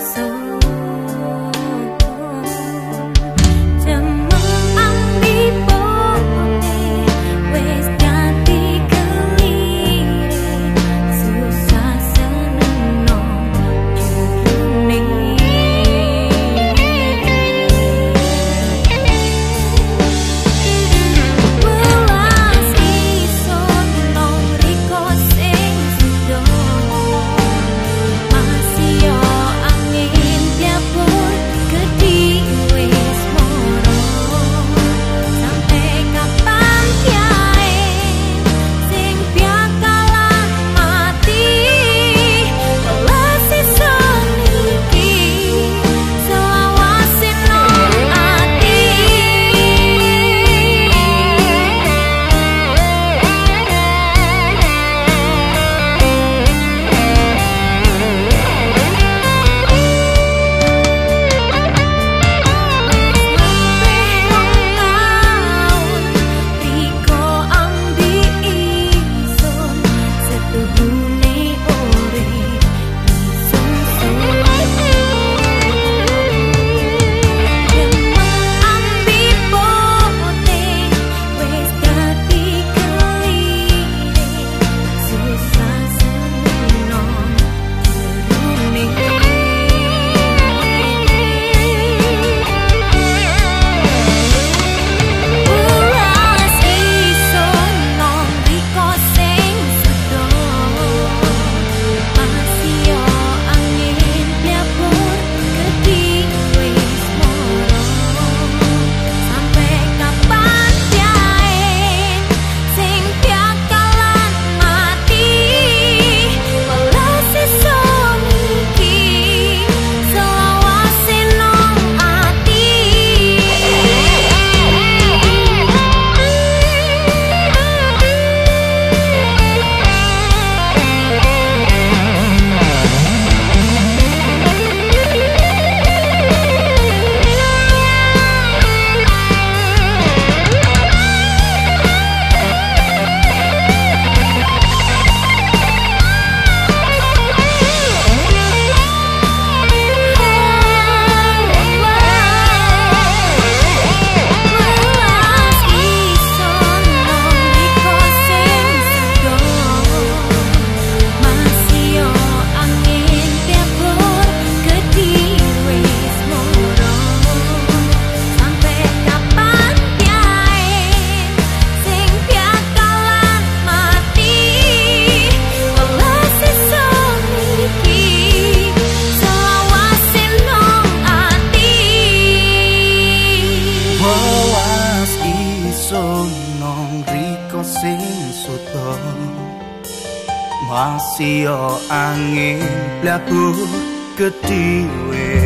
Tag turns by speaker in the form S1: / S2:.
S1: 诉
S2: sono rico sin suto masio angin plaku ketiwe